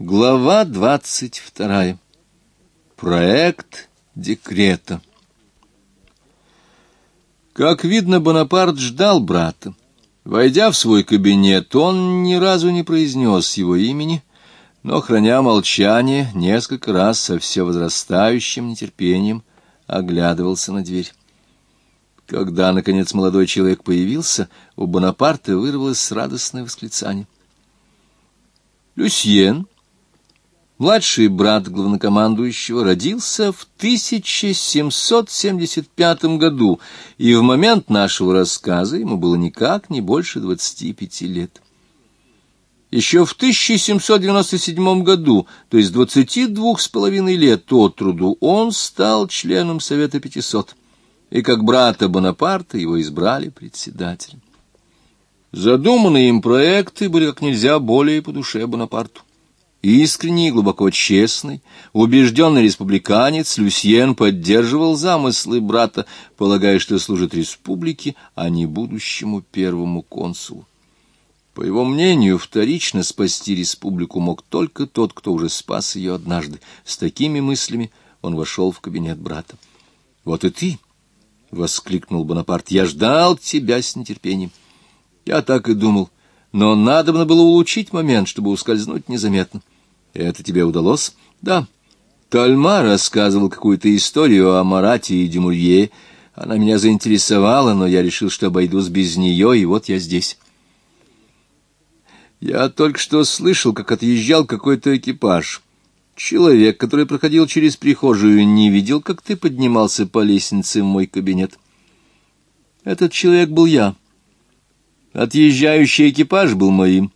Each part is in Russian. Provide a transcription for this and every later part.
Глава двадцать вторая. Проект декрета. Как видно, Бонапарт ждал брата. Войдя в свой кабинет, он ни разу не произнес его имени, но, храня молчание, несколько раз со все возрастающим нетерпением оглядывался на дверь. Когда, наконец, молодой человек появился, у Бонапарта вырвалось радостное восклицание. Люсьен Младший брат главнокомандующего родился в 1775 году, и в момент нашего рассказа ему было никак не больше 25 лет. Еще в 1797 году, то есть 22 с половиной лет от труду, он стал членом Совета 500, и как брата Бонапарта его избрали председателем. Задуманные им проекты были как нельзя более по душе Бонапарту. Искренний и глубоко честный, убежденный республиканец Люсьен поддерживал замыслы брата, полагая, что служит республике, а не будущему первому консулу. По его мнению, вторично спасти республику мог только тот, кто уже спас ее однажды. С такими мыслями он вошел в кабинет брата. — Вот и ты! — воскликнул Бонапарт. — Я ждал тебя с нетерпением. Я так и думал. — но надобно было улучшить момент, чтобы ускользнуть незаметно. Это тебе удалось? Да. Тальма рассказывал какую-то историю о Марате и Дюмурье. Она меня заинтересовала, но я решил, что обойдусь без нее, и вот я здесь. Я только что слышал, как отъезжал какой-то экипаж. Человек, который проходил через прихожую, не видел, как ты поднимался по лестнице в мой кабинет. Этот человек был я. — Отъезжающий экипаж был моим.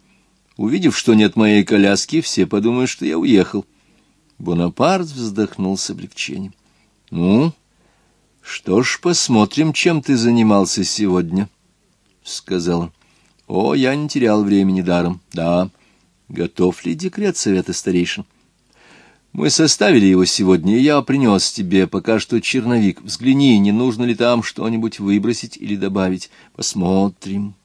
Увидев, что нет моей коляски, все подумают, что я уехал. Бонапарт вздохнул с облегчением. — Ну, что ж, посмотрим, чем ты занимался сегодня, — сказал он. — О, я не терял времени даром. Да. Готов ли декрет совета старейшин? Мы составили его сегодня, и я принес тебе пока что черновик. Взгляни, не нужно ли там что-нибудь выбросить или добавить. Посмотрим. —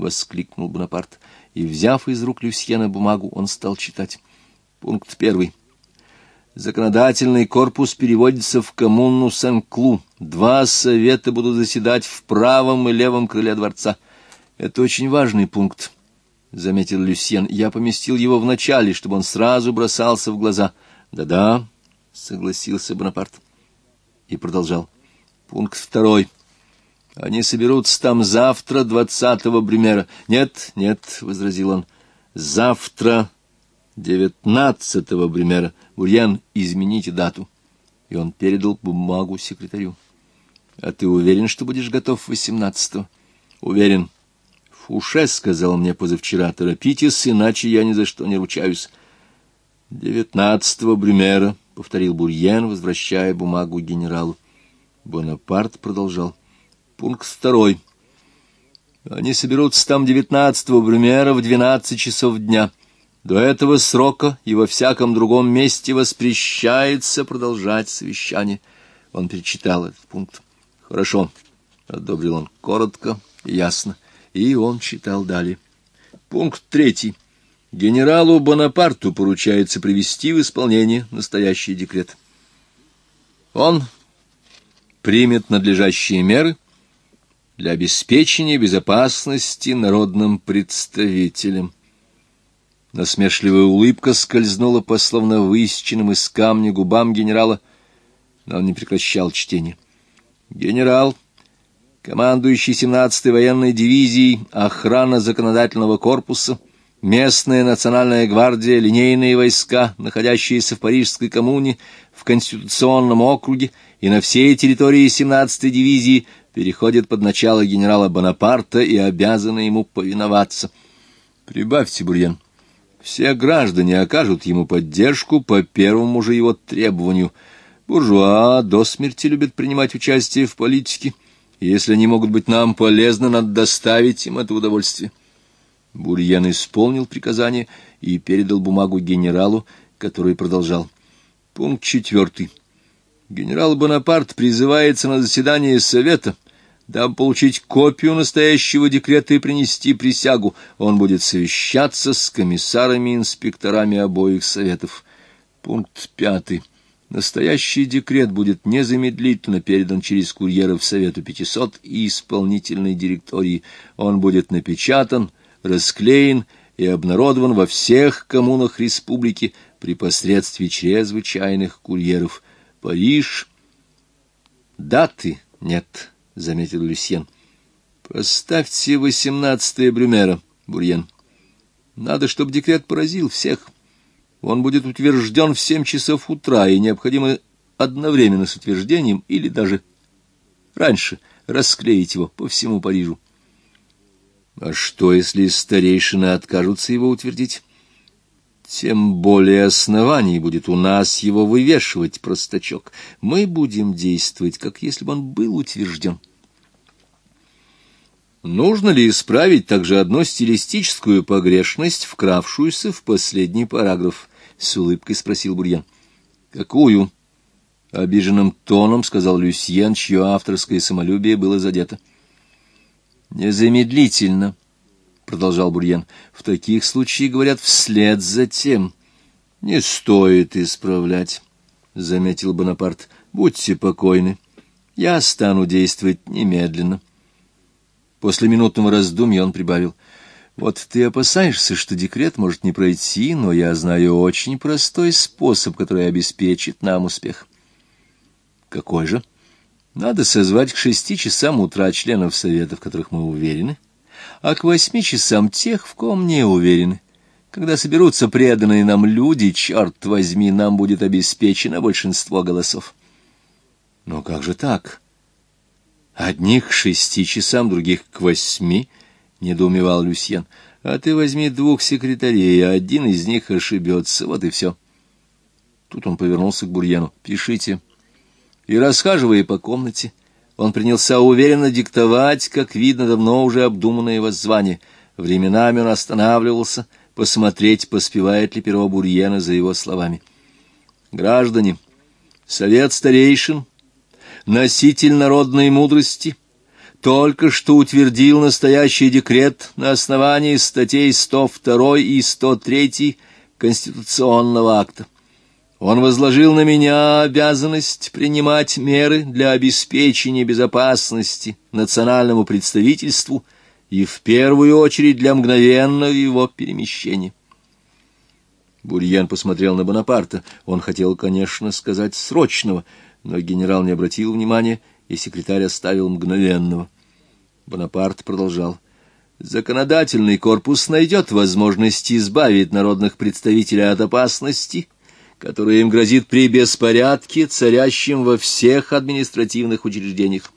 воскликнул Бонапарт, и, взяв из рук Люсьена бумагу, он стал читать. Пункт первый. Законодательный корпус переводится в коммуну Сен-Клу. Два совета будут заседать в правом и левом крыле дворца. Это очень важный пункт, — заметил Люсьен. Я поместил его в начале, чтобы он сразу бросался в глаза. Да-да, — согласился Бонапарт. И продолжал. Пункт второй. — они соберутся там завтра, двадцатого Брюмера. Нет, нет, — возразил он, — завтра, девятнадцатого Брюмера. Бурьян, измените дату. И он передал бумагу секретарю. — А ты уверен, что будешь готов восемнадцатого? — Уверен. — Фуше сказал мне позавчера, торопитесь, иначе я ни за что не ручаюсь. — Девятнадцатого Брюмера, — повторил Бурьен, возвращая бумагу генералу. Бонапарт продолжал. Пункт второй. Они соберутся там 19-го Брюмера в 12 часов дня. До этого срока и во всяком другом месте воспрещается продолжать совещание. Он перечитал этот пункт. Хорошо, — одобрил он коротко и ясно. И он читал далее. Пункт третий. Генералу Бонапарту поручается привести в исполнение настоящий декрет. Он примет надлежащие меры — для обеспечения безопасности народным представителям. Насмешливая улыбка скользнула по словно высеченным из камня губам генерала, но он не прекращал чтение. Генерал, командующий 17-й военной дивизией, охрана законодательного корпуса, местная национальная гвардия, линейные войска, находящиеся в Парижской коммуне, в Конституционном округе и на всей территории 17-й дивизии – переходит под начало генерала Бонапарта и обязаны ему повиноваться. Прибавьте, Бурьен, все граждане окажут ему поддержку по первому же его требованию. Буржуа до смерти любят принимать участие в политике. Если они могут быть нам полезны, надо доставить им это удовольствие. Бурьен исполнил приказание и передал бумагу генералу, который продолжал. Пункт четвертый. Генерал Бонапарт призывается на заседание Совета дабы получить копию настоящего декрета и принести присягу. Он будет совещаться с комиссарами и инспекторами обоих советов. Пункт пятый. Настоящий декрет будет незамедлительно передан через курьеров Совету 500 и исполнительной директории. Он будет напечатан, расклеен и обнародован во всех коммунах республики при посредстве чрезвычайных курьеров. Париж. Даты нет, — заметил Люсьен. Поставьте восемнадцатое Брюмера, Бурьен. Надо, чтобы декрет поразил всех. — он будет утвержден в семь часов утра, и необходимо одновременно с утверждением или даже раньше расклеить его по всему Парижу. А что, если старейшины откажутся его утвердить? Тем более оснований будет у нас его вывешивать, простачок. Мы будем действовать, как если бы он был утвержден. Нужно ли исправить также одну стилистическую погрешность, вкравшуюся в последний параграф? — с улыбкой спросил Бурьян. — Какую? — обиженным тоном сказал Люсьен, чье авторское самолюбие было задето. — Незамедлительно, — продолжал Бурьян. — В таких случаях говорят вслед за тем. — Не стоит исправлять, — заметил Бонапарт. — Будьте покойны. Я стану действовать немедленно. После минутного раздумья он прибавил — вот ты опасаешься, что декрет может не пройти, но я знаю очень простой способ, который обеспечит нам успех. Какой же? Надо созвать к шести часам утра членов совета, в которых мы уверены, а к восьми часам тех, в ком не уверены. Когда соберутся преданные нам люди, черт возьми, нам будет обеспечено большинство голосов. Но как же так? Одних к шести часам, других к восьми —— недоумевал Люсьен. — А ты возьми двух секретарей, а один из них ошибется. Вот и все. Тут он повернулся к Бурьяну. — Пишите. И, расхаживая по комнате, он принялся уверенно диктовать, как видно, давно уже обдуманное воззвание. Временами он останавливался, посмотреть, поспевает ли перо Бурьена за его словами. «Граждане, совет старейшин, носитель народной мудрости» только что утвердил настоящий декрет на основании статей 102 и 103 Конституционного акта. Он возложил на меня обязанность принимать меры для обеспечения безопасности национальному представительству и в первую очередь для мгновенного его перемещения. Бурьен посмотрел на Бонапарта. Он хотел, конечно, сказать «срочного», но генерал не обратил внимания и секретарь оставил мгновенного. Бонапарт продолжал. Законодательный корпус найдет возможность избавить народных представителей от опасности, которая им грозит при беспорядке, царящем во всех административных учреждениях.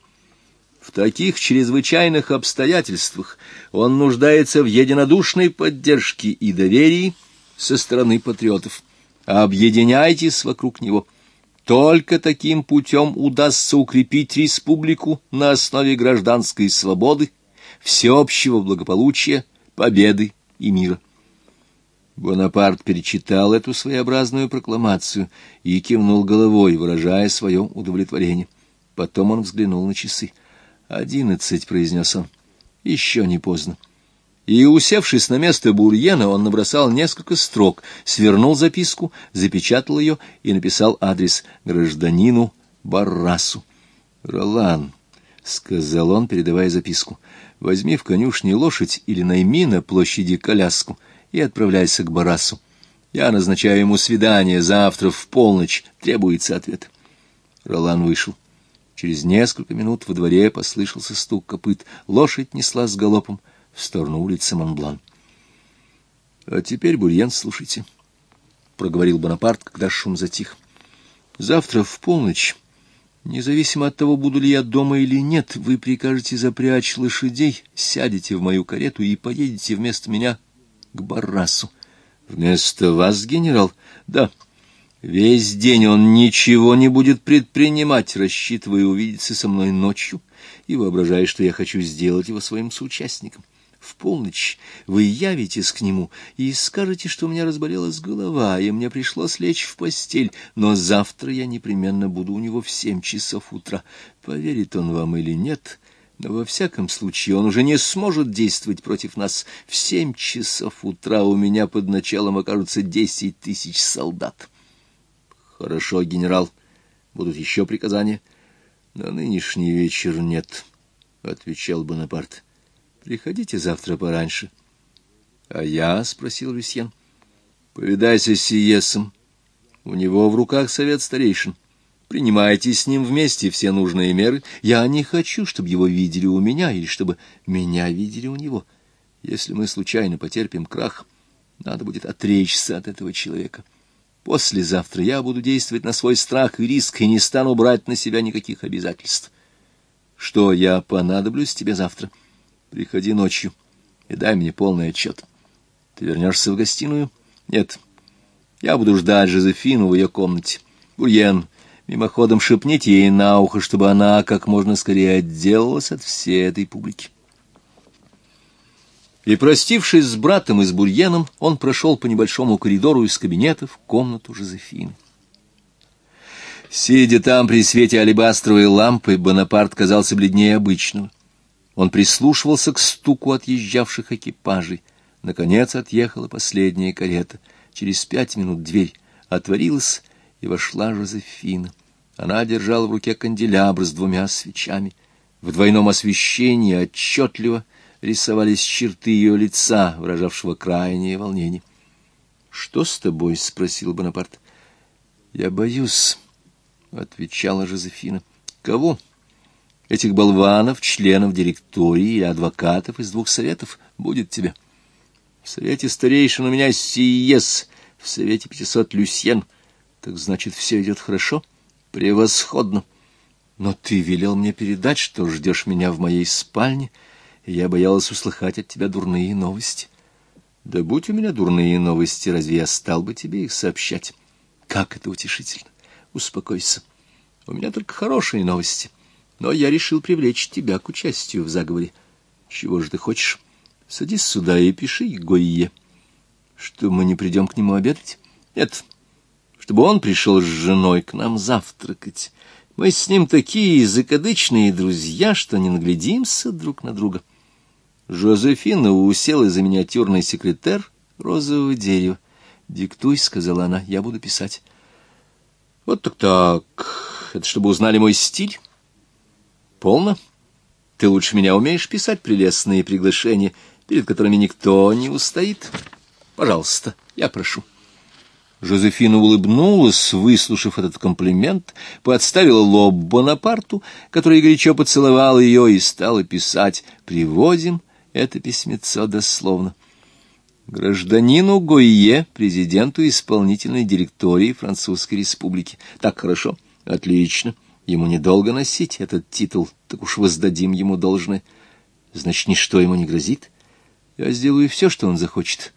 В таких чрезвычайных обстоятельствах он нуждается в единодушной поддержке и доверии со стороны патриотов. Объединяйтесь вокруг него. Только таким путем удастся укрепить республику на основе гражданской свободы, всеобщего благополучия, победы и мира. Бонапарт перечитал эту своеобразную прокламацию и кивнул головой, выражая свое удовлетворение. Потом он взглянул на часы. «Одиннадцать», — произнес он, — «еще не поздно» и, усевшись на место Бурьена, он набросал несколько строк, свернул записку, запечатал ее и написал адрес гражданину Баррасу. «Ролан», — сказал он, передавая записку, — «возьми в конюшне лошадь или найми на площади коляску и отправляйся к Баррасу. Я назначаю ему свидание завтра в полночь, требуется ответ». Ролан вышел. Через несколько минут во дворе послышался стук копыт. Лошадь несла с галопом в сторону улицы Монблан. — А теперь, Бурьен, слушайте, — проговорил Бонапарт, когда шум затих. — Завтра в полночь, независимо от того, буду ли я дома или нет, вы прикажете запрячь лошадей, сядете в мою карету и поедете вместо меня к Баррасу. — Вместо вас, генерал? — Да. Весь день он ничего не будет предпринимать, рассчитывая увидеться со мной ночью и воображая, что я хочу сделать его своим соучастником в полночь вы явитесь к нему и скажете, что у меня разболелась голова, и мне пришлось лечь в постель, но завтра я непременно буду у него в семь часов утра. Поверит он вам или нет, во всяком случае он уже не сможет действовать против нас. В семь часов утра у меня под началом окажутся десять тысяч солдат. Хорошо, генерал. Будут еще приказания? На нынешний вечер нет, — отвечал Бонапарт. Приходите завтра пораньше. — А я? — спросил Люсьен. — Повидайся с Сиесом. У него в руках совет старейшин. Принимайте с ним вместе все нужные меры. Я не хочу, чтобы его видели у меня или чтобы меня видели у него. Если мы случайно потерпим крах, надо будет отречься от этого человека. Послезавтра я буду действовать на свой страх и риск и не стану брать на себя никаких обязательств. Что я понадоблюсь тебе завтра? Приходи ночью и дай мне полный отчет. Ты вернешься в гостиную? Нет. Я буду ждать Жозефину в ее комнате. Бурьен, Мимоходом шепните ей на ухо, чтобы она как можно скорее отделалась от всей этой публики. И, простившись с братом и с Бурьеном, он прошел по небольшому коридору из кабинета в комнату Жозефины. Сидя там при свете алебастровой лампы, Бонапарт казался бледнее обычного. Он прислушивался к стуку отъезжавших экипажей. Наконец отъехала последняя карета. Через пять минут дверь отворилась, и вошла Жозефина. Она держала в руке канделябр с двумя свечами. В двойном освещении отчетливо рисовались черты ее лица, выражавшего крайнее волнение. — Что с тобой? — спросил Бонапарт. — Я боюсь, — отвечала Жозефина. — Кого? — Этих болванов, членов директории и адвокатов из двух советов. Будет тебе. В совете старейшин у меня Сиес, в совете пятисот Люсьен — так значит, все идет хорошо? Превосходно. Но ты велел мне передать, что ждешь меня в моей спальне, и я боялась услыхать от тебя дурные новости. Да будь у меня дурные новости, разве я стал бы тебе их сообщать? Как это утешительно. Успокойся. У меня только хорошие новости. Но я решил привлечь тебя к участию в заговоре. Чего же ты хочешь? Садись сюда и пиши Гойе. Что, мы не придем к нему обедать? Нет, чтобы он пришел с женой к нам завтракать. Мы с ним такие закадычные друзья, что не наглядимся друг на друга. Жозефина усела за миниатюрный секретарь розового дерева. «Диктуй», — сказала она, — «я буду писать». «Вот так-так. Это чтобы узнали мой стиль?» «Полно. Ты лучше меня умеешь писать прелестные приглашения, перед которыми никто не устоит. Пожалуйста, я прошу». Жозефина улыбнулась, выслушав этот комплимент, подставила лоб Бонапарту, который горячо поцеловал ее и стала писать. Приводим это письмецо дословно. Гражданину Гойе, президенту исполнительной директории Французской Республики. Так хорошо? Отлично. Ему недолго носить этот титул, так уж воздадим ему должное. Значит, ничто ему не грозит. Я сделаю все, что он захочет,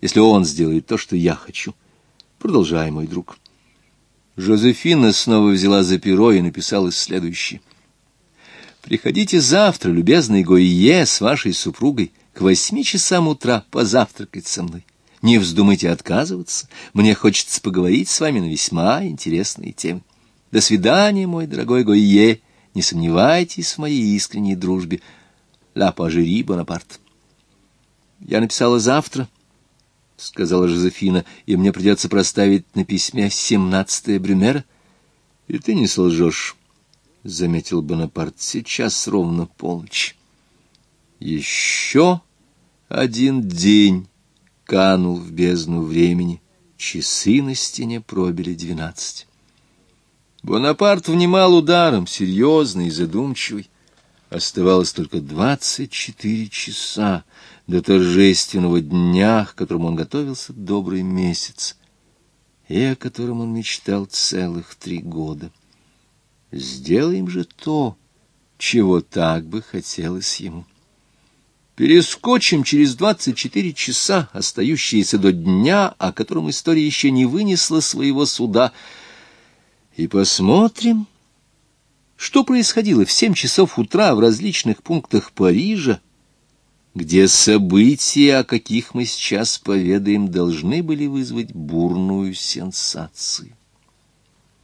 если он сделает то, что я хочу. Продолжай, мой друг. Жозефина снова взяла за перо и написала следующее. «Приходите завтра, любезный Гойе, с вашей супругой, к восьми часам утра позавтракать со мной. Не вздумайте отказываться, мне хочется поговорить с вами на весьма интересные темы. До свидания, мой дорогой Гойе, не сомневайтесь в моей искренней дружбе. Ла Пажери Бонапарт». Я написала завтра, —— сказала Жозефина, — и мне придется проставить на письме семнадцатое Брюмера. — И ты не солжешь, — заметил Бонапарт, — сейчас ровно полночь. Еще один день канул в бездну времени, часы на стене пробили двенадцать. Бонапарт внимал ударом, серьезный и задумчивый. Оставалось только двадцать четыре часа до торжественного дня, к которому он готовился добрый месяц, и о котором он мечтал целых три года. Сделаем же то, чего так бы хотелось ему. Перескочим через двадцать четыре часа, остающиеся до дня, о котором история еще не вынесла своего суда, и посмотрим, что происходило в семь часов утра в различных пунктах Парижа, где события, о каких мы сейчас поведаем, должны были вызвать бурную сенсацию.